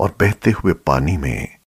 और बहते हुए पानी में